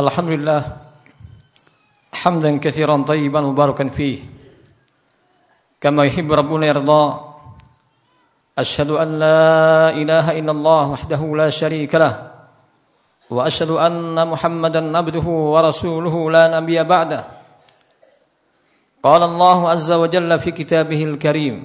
الحمد لله حمدا كثيرا طيبا مباركا فيه كما يحب ربنا يرضى. أشهد أن لا إله إلا الله وحده لا شريك له وأشهد أن محمدا عبده ورسوله لا نبي بعده. قال الله عز وجل في كتابه الكريم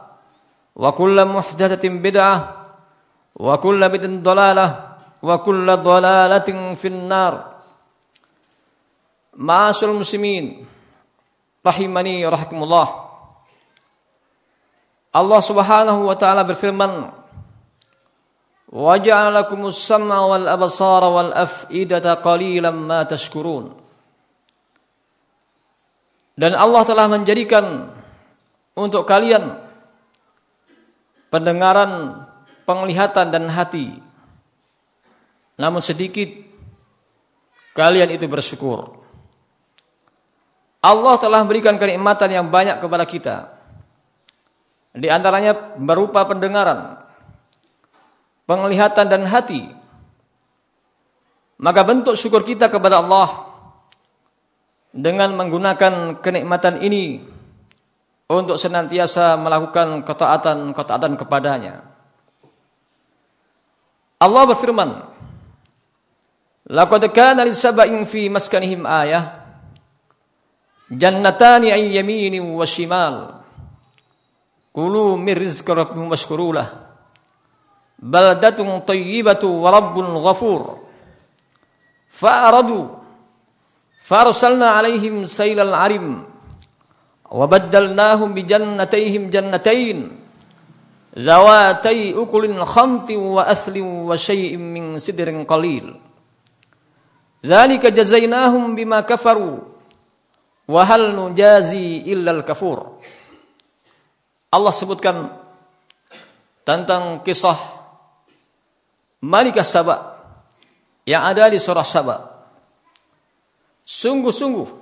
وكل محدثة بدعة وكل بدعة ضلالة وكل ضلالة في النار معاشر المسلمين rahimani rahimakumullah Allah Subhanahu wa taala berfirman Wa ja'ala lakumus sam'a wal absara wal af'idata qalilan ma tashkurun Dan Allah telah menjadikan untuk kalian pendengaran, penglihatan dan hati. Namun sedikit kalian itu bersyukur. Allah telah memberikan kenikmatan yang banyak kepada kita. Di antaranya berupa pendengaran, penglihatan dan hati. Maka bentuk syukur kita kepada Allah dengan menggunakan kenikmatan ini untuk senantiasa melakukan ketaatan-ketaatan kepadanya. Allah berfirman, "Laqad kana lisaba'in fi maskanihim ayah jannatani an yamini wa shimal. Kulu min rizqi rabbikum washkuru lah baldatun tayyibatu wa rabbun ghafur. Fa'aradu farsalna alaihim sailal arim wa baddalnahum bi jannatayhim jannatain zawatay ukulin khamti wa sidrin qalil Dzalika jazainahum bima kafaru Wahal nujazi illal kafur. Allah sebutkan tentang kisah Malikah Saba yang ada di surah Saba. Sungguh-sungguh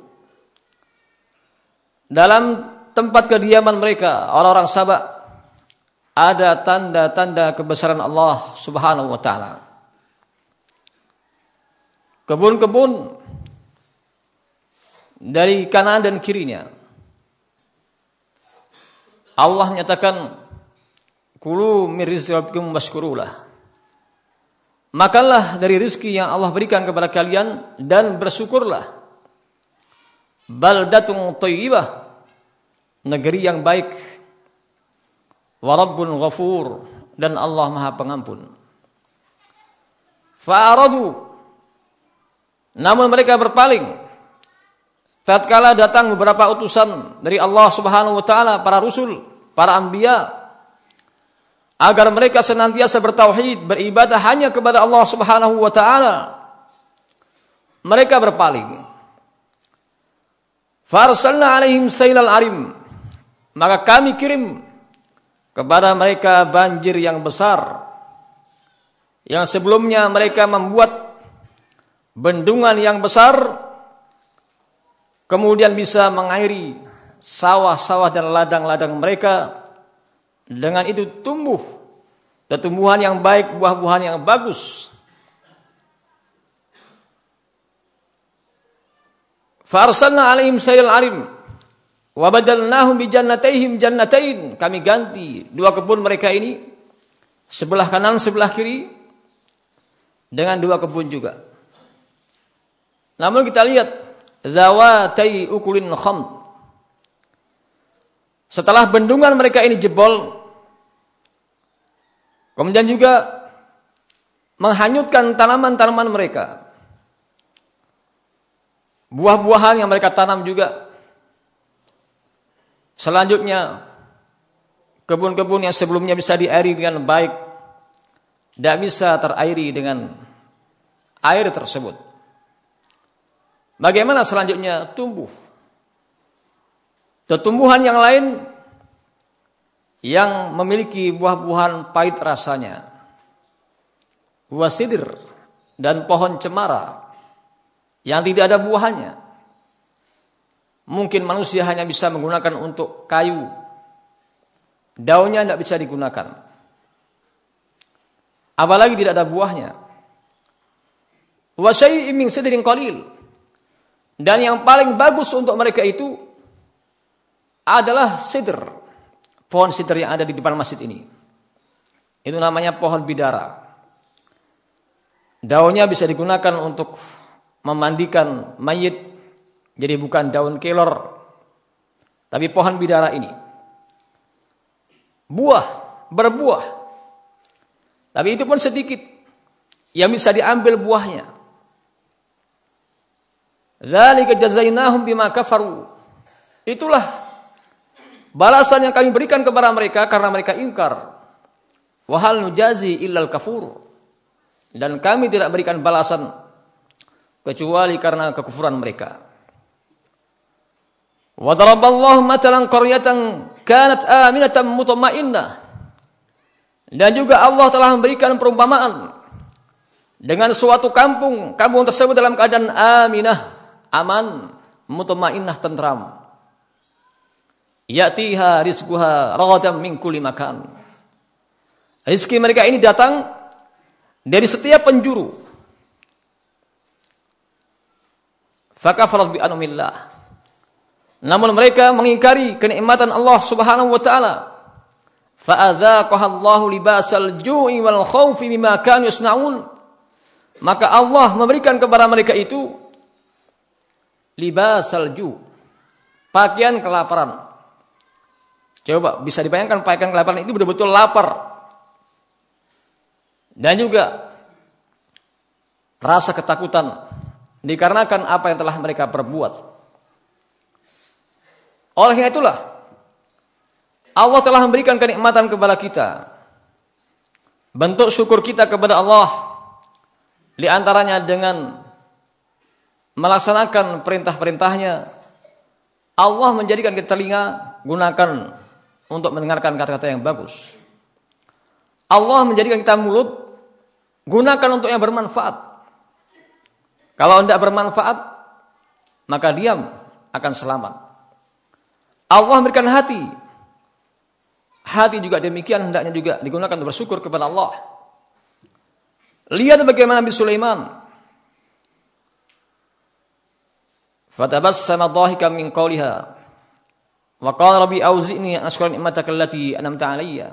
dalam tempat kediaman mereka orang-orang Saba ada tanda-tanda kebesaran Allah Subhanahu wa taala. Kebun-kebun dari kanan dan kirinya. Allah menyatakan kulu min rizqikum washkurulah. Makanlah dari rizki yang Allah berikan kepada kalian dan bersyukurlah. Baldatun thayyibah. Negeri yang baik. Wa rabbun ghafur dan Allah Maha Pengampun. Fa'aradu namun mereka berpaling tatkala datang beberapa utusan dari Allah Subhanahu wa taala, para rasul, para anbiya agar mereka senantiasa bertauhid, beribadah hanya kepada Allah Subhanahu wa taala. Mereka berpaling. Farsalna alaihim sailal arim. Maka kami kirim kepada mereka banjir yang besar. Yang sebelumnya mereka membuat bendungan yang besar kemudian bisa mengairi sawah-sawah dan ladang-ladang mereka dengan itu tumbuh tumbuhan yang baik, buah-buahan yang bagus. Farsalna alaihim sayil arim wa badalnahum bi jannatayhim jannatain. Kami ganti dua kebun mereka ini sebelah kanan sebelah kiri dengan dua kebun juga. Namun kita lihat zawatai ukulin kham. Setelah bendungan mereka ini jebol, kemudian juga menghanyutkan tanaman-tanaman mereka. Buah-buahan yang mereka tanam juga. Selanjutnya, kebun-kebun yang sebelumnya bisa diairi dengan baik, tidak bisa terairi dengan air tersebut. Bagaimana selanjutnya tumbuh? Tumbuhan yang lain yang memiliki buah-buahan pahit rasanya. Wasidir dan pohon cemara yang tidak ada buahnya. Mungkin manusia hanya bisa menggunakan untuk kayu. Daunnya tidak bisa digunakan. Apalagi tidak ada buahnya. Wa syai'in min sidrin qalil. Dan yang paling bagus untuk mereka itu adalah sidr. Pohon sidr yang ada di depan masjid ini. Itu namanya pohon bidara. Daunnya bisa digunakan untuk memandikan mayit jadi bukan daun kelor tapi pohon bidara ini. Buah berbuah. Tapi itu pun sedikit yang bisa diambil buahnya. Zalika jazainahum bima kafaru. Itulah balasan yang kami berikan kepada mereka karena mereka ingkar. Wahal nujazi illal kafur. Dan kami tidak berikan balasan kecuali karena kekufuran mereka. Wa daraballahu matalan qaryatan kanat aminatan mutmainnah. Dan juga Allah telah memberikan perumpamaan dengan suatu kampung, kampung tersebut dalam keadaan aminah, aman, mutmainnah tentram. Ya'tiha rizquha ragadan min kulli makan. Rizki mereka ini datang dari setiap penjuru, fakafarat bi anumillah. Namun mereka mengingkari kenikmatan Allah Subhanahu wa taala. Fa'adzaqaha Allahu libasal ju'i wal khaufi bima kanu yasnaun. Maka Allah memberikan kepada mereka itu libasal ju' pakaian kelaparan. Coba bisa dibayangkan pakaian kelaparan itu betul-betul lapar. Dan juga rasa ketakutan Dikarenakan apa yang telah mereka perbuat. Oleh itulah Allah telah memberikan kenikmatan kepada kita. Bentuk syukur kita kepada Allah di antaranya dengan melaksanakan perintah-perintahnya. Allah menjadikan kita telinga gunakan untuk mendengarkan kata-kata yang bagus. Allah menjadikan kita mulut gunakan untuk yang bermanfaat. Kalau tidak bermanfaat, maka diam akan selamat. Allah memberikan hati. Hati juga demikian hendaknya juga digunakan untuk bersyukur kepada Allah. Lihat bagaimana Nabi Sulaiman. Fatabassama dhahika min qawliha. Wa qala rabbi auzi'ni an ashkura ni'mataka allati an'amta 'alayya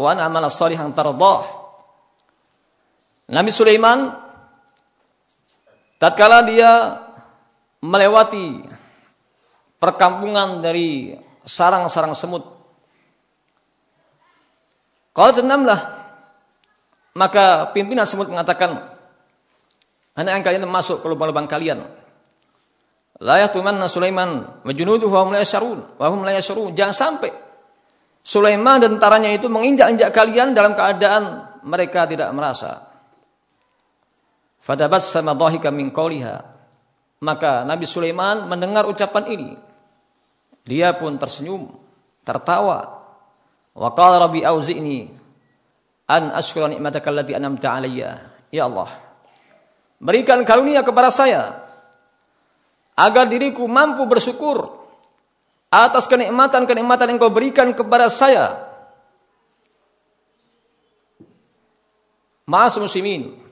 wa an a'mala salihan tardah. Nabi Sulaiman Tatkala dia melewati perkampungan dari sarang-sarang semut. Kalau senamlah, maka pimpinan semut mengatakan, anak yang kalian masuk ke lubang-lubang kalian. Layak tumanna Sulaiman majunuduhu wa hum la wa hum la Jangan sampai Sulaiman dan tentaranya itu menginjak-injak kalian dalam keadaan mereka tidak merasa. Fadabassama dhahika min qawliha. Maka Nabi Sulaiman mendengar ucapan ini. Dia pun tersenyum, tertawa. Wa qala rabbi auzi'ni an ashkura ni'mataka allati an'amta 'alayya. Ya Allah, berikan karunia kepada saya agar diriku mampu bersyukur atas kenikmatan-kenikmatan yang kau berikan kepada saya. Maas muslimin,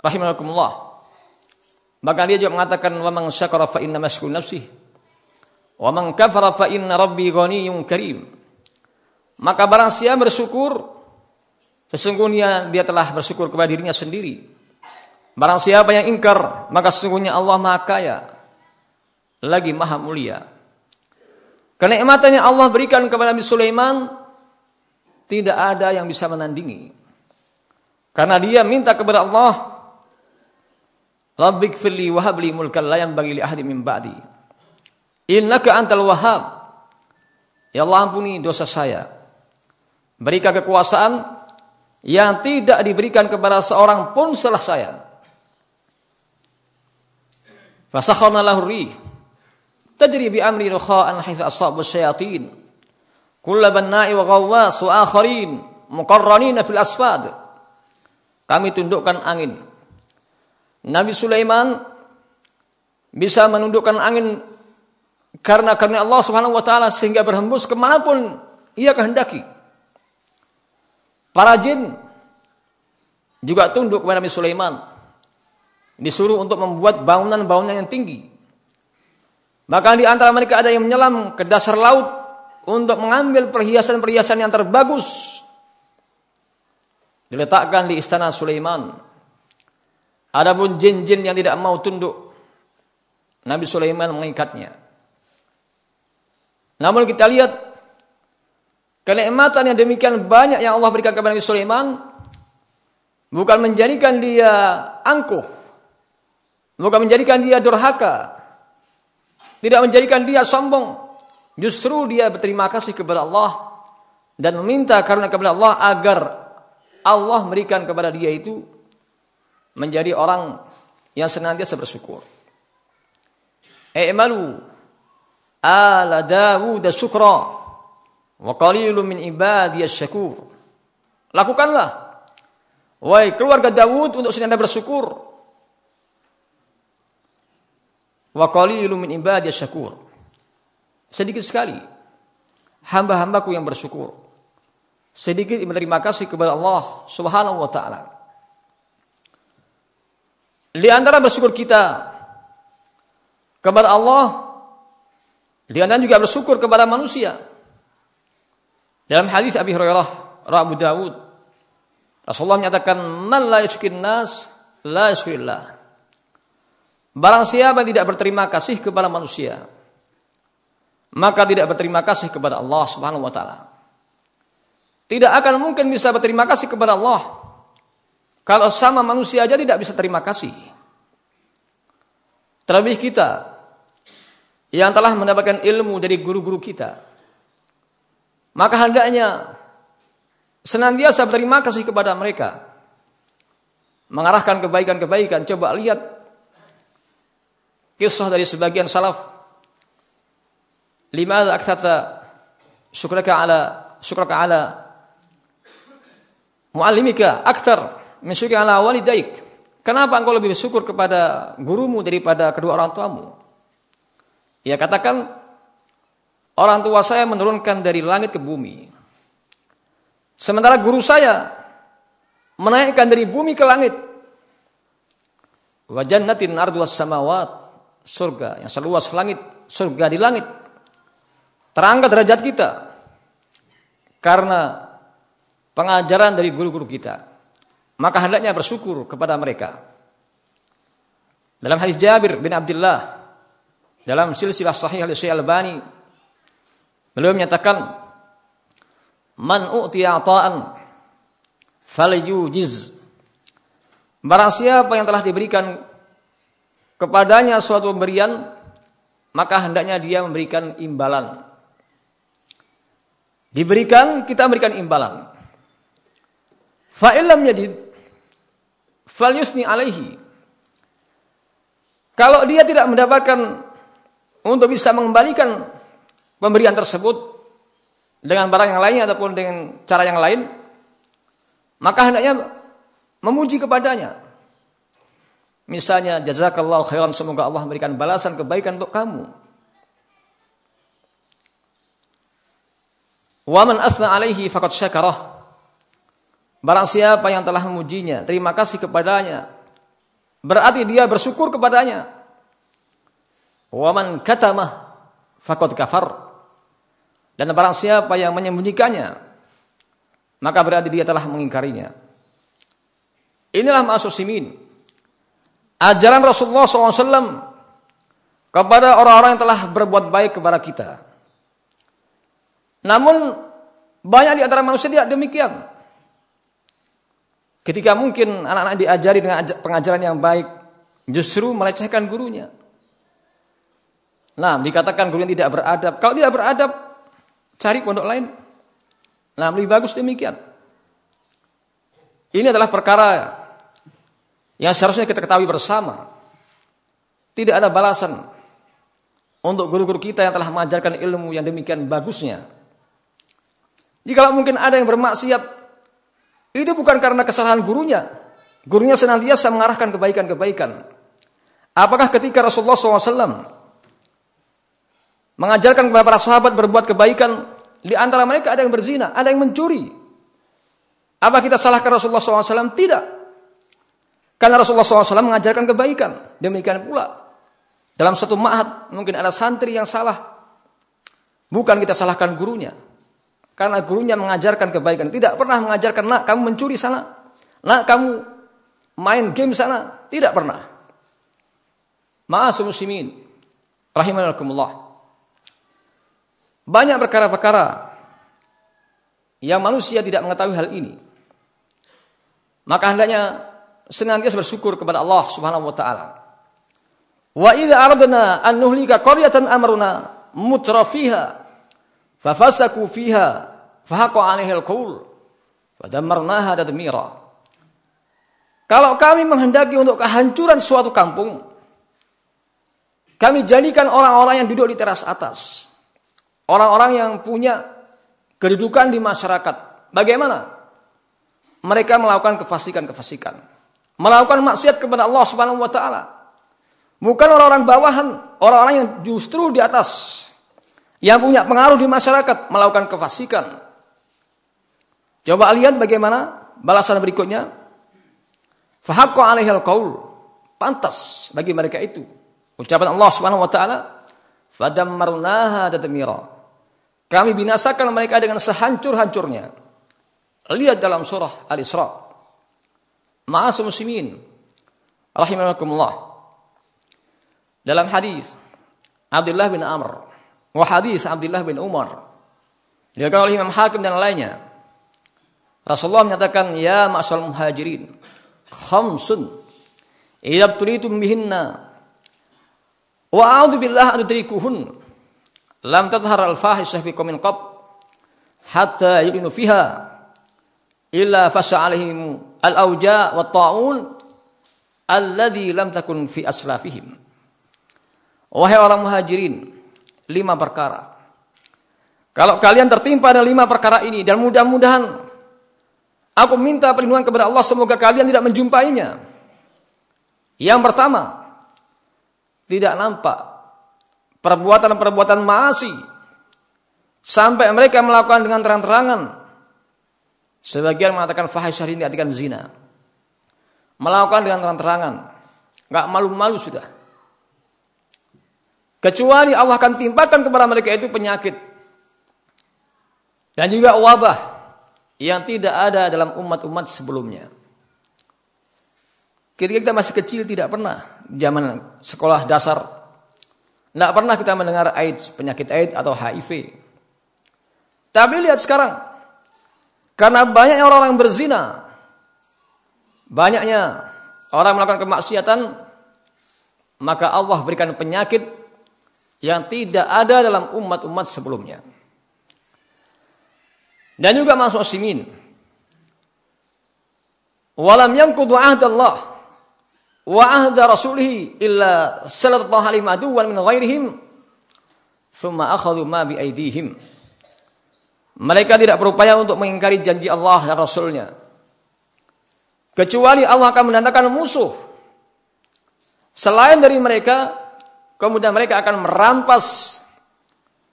rahimakumullah. Maka dia juga mengatakan wa man syakara fa inna maskun nafsih wa man kafara fa inna rabbi ghaniyyun karim. Maka barang siapa bersyukur sesungguhnya dia telah bersyukur kepada dirinya sendiri. Barang siapa yang ingkar, maka sesungguhnya Allah Maha Kaya, lagi Maha Mulia. Kenikmatan yang Allah berikan kepada Nabi Sulaiman tidak ada yang bisa menandingi. Karena dia minta kepada Allah, Rabbik firli wahabli mulkan la bagi li ahadi min ba'di. Innaka antal wahab. Ya Allah ampuni dosa saya. Berikan kekuasaan yang tidak diberikan kepada seorang pun setelah saya. Fasakharna lahu rih. Tajri bi amri rukha'an haitha asabu syayatin. Kulla banna'i wa ghawwas wa akharin muqarranina fil asfad. Kami tundukkan angin. Nabi Sulaiman bisa menundukkan angin karena karena Allah Subhanahu wa taala sehingga berhembus ke mana pun ia kehendaki. Para jin juga tunduk kepada Nabi Sulaiman. Disuruh untuk membuat bangunan-bangunan yang tinggi. Bahkan di antara mereka ada yang menyelam ke dasar laut untuk mengambil perhiasan-perhiasan yang terbagus. Diletakkan di istana Sulaiman. Adapun jin-jin yang tidak mau tunduk, Nabi Sulaiman mengikatnya. Namun kita lihat kenikmatan yang demikian banyak yang Allah berikan kepada Nabi Sulaiman bukan menjadikan dia angkuh, bukan menjadikan dia durhaka, tidak menjadikan dia sombong, justru dia berterima kasih kepada Allah dan meminta karena kepada Allah agar Allah memberikan kepada dia itu menjadi orang yang senantiasa bersyukur. I'malu ala Dawud syukra wa qalilun min ibadiyas syakur. Lakukanlah wahai keluarga Dawud untuk senantiasa bersyukur. Wa qalilun min ibadiyas syakur. Sedikit sekali hamba-hambaku yang bersyukur. Sedikit berterima kasih kepada Allah Subhanahu wa taala. Di antara bersyukur kita kepada Allah dia juga bersyukur kepada manusia. Dalam hadis Abi Hurairah, Abu Dawud, Rasulullah menyatakan, "Man la yashkin nas, la yashkurillah." Barang siapa tidak berterima kasih kepada manusia, maka tidak berterima kasih kepada Allah Subhanahu wa taala. Tidak akan mungkin bisa berterima kasih kepada Allah kalau sama manusia aja tidak bisa terima kasih. Terlebih kita yang telah mendapatkan ilmu dari guru-guru kita. Maka hendaknya senantiasa berterima kasih kepada mereka. Mengarahkan kebaikan-kebaikan. Coba lihat kisah dari sebagian salaf. Lima aksata syukraka ala syukraka ala muallimika aktar min ala walidaik. Kenapa engkau lebih bersyukur kepada gurumu daripada kedua orang tuamu? Ia katakan, orang tua saya menurunkan dari langit ke bumi. Sementara guru saya menaikkan dari bumi ke langit. Wajannatin arduas samawat. Surga yang seluas langit. Surga di langit. Terangkat derajat kita. Karena pengajaran dari guru-guru kita. Maka hendaknya bersyukur kepada mereka. Dalam hadis Jabir bin Abdullah dalam silsilah sahih al Albani beliau menyatakan man u'tiya ata'an falyujiz. Barang siapa yang telah diberikan kepadanya suatu pemberian maka hendaknya dia memberikan imbalan. Diberikan kita memberikan imbalan. Fa illam yajid falyusni alaihi kalau dia tidak mendapatkan untuk bisa mengembalikan pemberian tersebut dengan barang yang lainnya ataupun dengan cara yang lain, maka hendaknya memuji kepadanya. Misalnya, jazakallahu khairan, semoga Allah memberikan balasan kebaikan untuk kamu. Waman asna alaihi faqad syakarah. Barang siapa yang telah memujinya, terima kasih kepadanya. Berarti dia bersyukur kepadanya. Waman katamah fakot kafar. Dan barang siapa yang menyembunyikannya, maka berarti dia telah mengingkarinya. Inilah simin. ajaran Rasulullah SAW kepada orang-orang yang telah berbuat baik kepada kita. Namun banyak di antara manusia tidak demikian. Ketika mungkin anak-anak diajari dengan pengajaran yang baik, justru melecehkan gurunya. Nah, dikatakan gurunya tidak beradab. Kalau tidak beradab, cari pondok lain. Nah, lebih bagus demikian. Ini adalah perkara yang seharusnya kita ketahui bersama. Tidak ada balasan untuk guru-guru kita yang telah mengajarkan ilmu yang demikian bagusnya. Jika mungkin ada yang bermaksiat, itu bukan karena kesalahan gurunya. Gurunya senantiasa mengarahkan kebaikan-kebaikan. Apakah ketika Rasulullah SAW mengajarkan kepada para sahabat berbuat kebaikan, di antara mereka ada yang berzina, ada yang mencuri. Apa kita salahkan Rasulullah SAW? Tidak. Karena Rasulullah SAW mengajarkan kebaikan. Demikian pula dalam satu ma'had mungkin ada santri yang salah. Bukan kita salahkan gurunya. Karena gurunya mengajarkan kebaikan. Tidak pernah mengajarkan, nak kamu mencuri sana. Nak kamu main game sana. Tidak pernah. Ma'as muslimin. Rahimahullah. Banyak perkara-perkara yang manusia tidak mengetahui hal ini. Maka hendaknya senantiasa bersyukur kepada Allah Subhanahu wa taala. Wa idza aradna an nuhlika qaryatan amruna mutrafiha fafasaku fiha fahaqa 'alaiha al-qaul fadammarnaha tadmira. Kalau kami menghendaki untuk kehancuran suatu kampung, kami jadikan orang-orang yang duduk di teras atas. Orang-orang yang punya kedudukan di masyarakat. Bagaimana? Mereka melakukan kefasikan-kefasikan. Melakukan maksiat kepada Allah Subhanahu wa taala. Bukan orang-orang bawahan, orang-orang yang justru di atas. Yang punya pengaruh di masyarakat melakukan kefasikan. Coba lihat bagaimana balasan berikutnya. Fahaqqa alaihal qaul. Pantas bagi mereka itu. Ucapan Allah Subhanahu wa taala, "Fadammarnaha tadmira." Kami binasakan mereka dengan sehancur-hancurnya. Lihat dalam surah Al-Isra. Ma'as muslimin rahimakumullah. Dalam hadis Abdullah bin Amr, wa hadis Abdullah bin Umar. Diriwayatkan oleh Imam Hakim dan lainnya. Rasulullah menyatakan, "Ya ma'syal muhajirin, khamsun idza tulitum bihinna wa a'udzu billahi an tudrikuhun lam tadhhar al-fahisah fi qaumin qab hatta yudinu fiha illa fasha al-auja wa ta'un alladhi lam takun fi aslafihim." Wahai orang muhajirin, lima perkara. Kalau kalian tertimpa dengan lima perkara ini dan mudah-mudahan aku minta perlindungan kepada Allah semoga kalian tidak menjumpainya. Yang pertama, tidak nampak perbuatan-perbuatan maasi sampai mereka melakukan dengan terang-terangan. Sebagian mengatakan fahisyah ini artikan zina. Melakukan dengan terang-terangan. Enggak malu-malu sudah. Kecuali Allah akan timpakan kepada mereka itu penyakit. Dan juga wabah yang tidak ada dalam umat-umat sebelumnya. Ketika kita masih kecil tidak pernah zaman sekolah dasar tidak pernah kita mendengar AIDS, penyakit AIDS atau HIV. Tapi lihat sekarang karena banyaknya orang yang berzina, banyaknya orang melakukan kemaksiatan, maka Allah berikan penyakit yang tidak ada dalam umat-umat sebelumnya. Dan juga masuk simin. Walam yankudu Allah wa ahda rasulih illa sallallahu alaihi aduwan min ghairihim thumma akhadhu ma bi aidihim. Mereka tidak berupaya untuk mengingkari janji Allah dan Rasulnya. Kecuali Allah akan mendatangkan musuh. Selain dari mereka Kemudian mereka akan merampas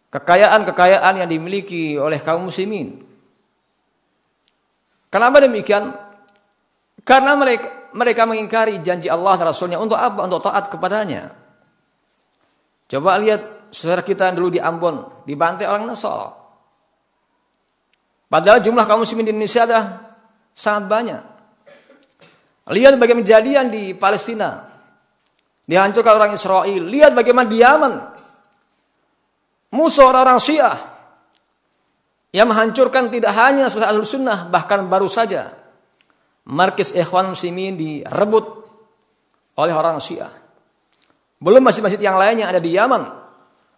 kekayaan-kekayaan yang dimiliki oleh kaum muslimin. Kenapa demikian? Karena mereka mereka mengingkari janji Allah dan Rasulnya untuk apa? Untuk taat kepadanya. Coba lihat saudara kita dulu di Ambon dibantai orang Nasara. Padahal jumlah kaum muslimin di Indonesia ada sangat banyak. Lihat bagaimana kejadian di Palestina Dihancurkan orang Israel. Lihat bagaimana di Yaman. Musuh orang-orang Syiah. Yang menghancurkan tidak hanya sebagai ahlu sunnah. Bahkan baru saja. Markis Ikhwan Muslimin direbut oleh orang Syiah. Belum masjid-masjid yang lainnya ada di Yaman.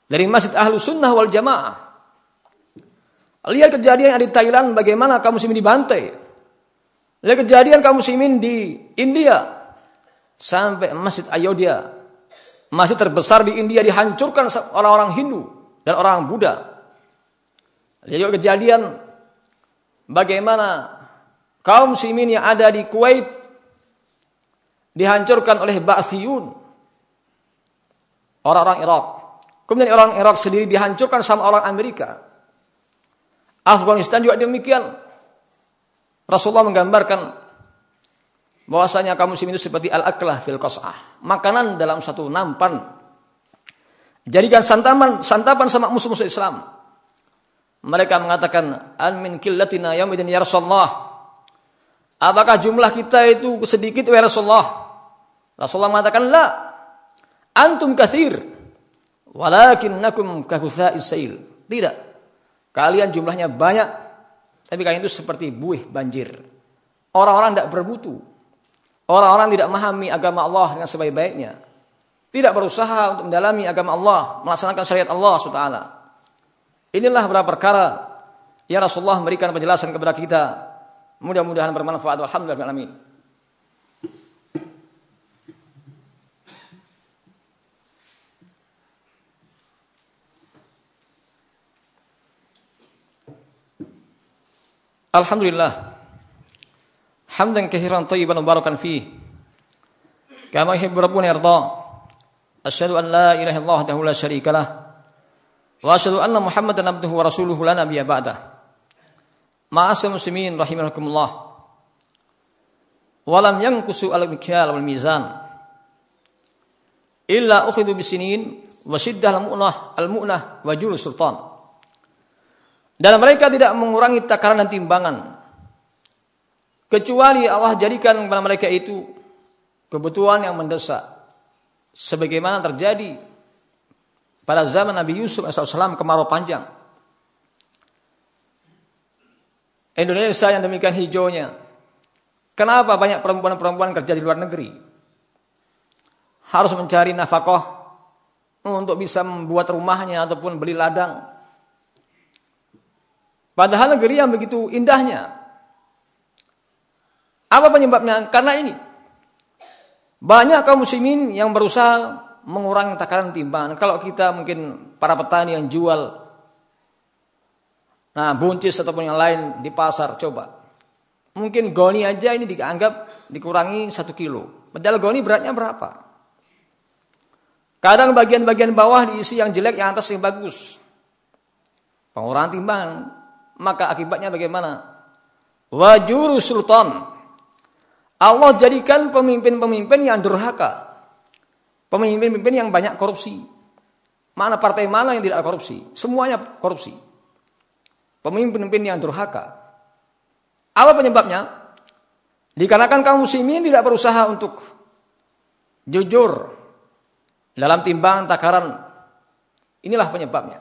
Dari masjid ahlu sunnah wal jamaah. Lihat kejadian yang ada di Thailand bagaimana kaum muslimin dibantai. Lihat kejadian kaum muslimin di India sampai Masjid Ayodhya, masjid terbesar di India dihancurkan orang-orang Hindu dan orang Buddha. Lihat kejadian bagaimana kaum muslimin yang ada di Kuwait dihancurkan oleh Ba'athiyun, orang-orang Irak. Kemudian orang Irak sendiri dihancurkan sama orang Amerika. Afghanistan juga demikian. Rasulullah menggambarkan bahwasanya kaum muslimin itu seperti al-aklah fil qas'ah, makanan dalam satu nampan. Jadikan santapan santapan sama musuh-musuh Islam. Mereka mengatakan, "An min qillatina yaumidin ya Rasulullah." Apakah jumlah kita itu sedikit ya Rasulullah? Rasulullah mengatakan, "La. Antum katsir, walakinnakum kahutsa'is sail." Tidak. Kalian jumlahnya banyak, tapi kalian itu seperti buih banjir. Orang-orang tidak berbutuh. Orang-orang tidak memahami agama Allah dengan sebaik-baiknya. Tidak berusaha untuk mendalami agama Allah, melaksanakan syariat Allah SWT. Inilah beberapa perkara yang Rasulullah memberikan penjelasan kepada kita. Mudah-mudahan bermanfaat. Alhamdulillah. Amin. Alhamdulillah hamdan katsiran tayyiban mubarakan fi kama yuhibbu rabbuna yarda. Asyhadu an la ilaha illallah wahdahu la syarika lah. Wa asyhadu anna muhammadan abduhu wa rasuluhu la nabiyya ba'dah. Ma'asal muslimin rahimakumullah. Walam yankusu al-mikyal wal mizan. Illa ukhidhu bisinin wa syiddah al-mu'nah al-mu'nah wa sultan. Dan mereka tidak mengurangi takaran dan timbangan Kecuali Allah jadikan kepada mereka itu kebutuhan yang mendesak. Sebagaimana terjadi pada zaman Nabi Yusuf AS kemarau panjang. Indonesia yang demikian hijaunya. Kenapa banyak perempuan-perempuan kerja di luar negeri? Harus mencari nafkah untuk bisa membuat rumahnya ataupun beli ladang. Padahal negeri yang begitu indahnya, apa penyebabnya? Karena ini. Banyak kaum muslimin yang berusaha mengurangi takaran timbangan. Kalau kita mungkin para petani yang jual nah buncis ataupun yang lain di pasar coba. Mungkin goni aja ini dianggap dikurangi satu kilo. Padahal goni beratnya berapa? Kadang bagian-bagian bawah diisi yang jelek, yang atas yang bagus. Pengurangan timbangan. Maka akibatnya bagaimana? Wajuru sultan Allah jadikan pemimpin-pemimpin yang durhaka. Pemimpin-pemimpin yang banyak korupsi. Mana partai mana yang tidak korupsi? Semuanya korupsi. Pemimpin-pemimpin yang durhaka. Apa penyebabnya? Dikarenakan kaum muslimin tidak berusaha untuk jujur dalam timbangan takaran. Inilah penyebabnya.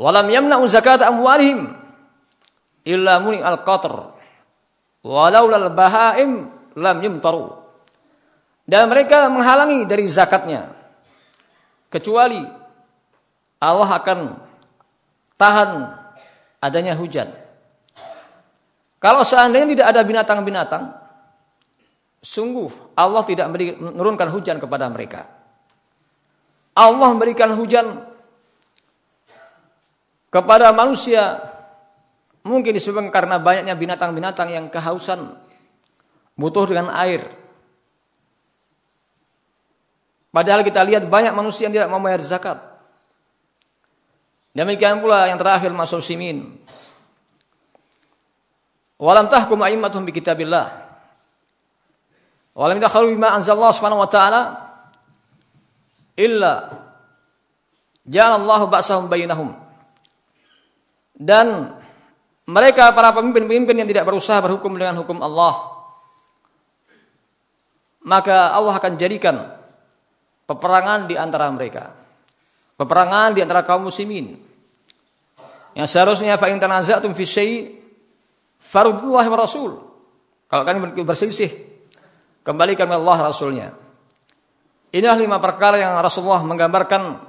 Walam yamna'u zakat amwalihim illa muni al-qatr Walau lal bahaim lam yumtaru. Dan mereka menghalangi dari zakatnya. Kecuali Allah akan tahan adanya hujan. Kalau seandainya tidak ada binatang-binatang, sungguh Allah tidak menurunkan hujan kepada mereka. Allah memberikan hujan kepada manusia Mungkin disebabkan karena banyaknya binatang-binatang yang kehausan, butuh dengan air. Padahal kita lihat banyak manusia yang tidak mau bayar zakat. Demikian pula yang terakhir masuk simin. Walam tahkum a'immatuhum bi kitabillah. Walam takhalu bima anzalallahu subhanahu wa ta'ala illa ja'alallahu ba'sahum bainahum. Dan mereka para pemimpin-pemimpin yang tidak berusaha berhukum dengan hukum Allah. Maka Allah akan jadikan peperangan di antara mereka. Peperangan di antara kaum muslimin. Yang seharusnya fa in tanaza'tum fi syai' rasul. Kalau kalian berselisih, kembalikan Allah Rasulnya. Inilah lima perkara yang Rasulullah menggambarkan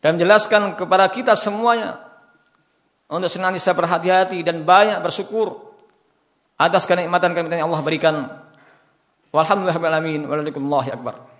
dan menjelaskan kepada kita semuanya untuk senantiasa berhati-hati dan banyak bersyukur atas kenikmatan kenikmatan yang Allah berikan. Walhamdulillahirabbil alamin. Waalaikumsalam akbar.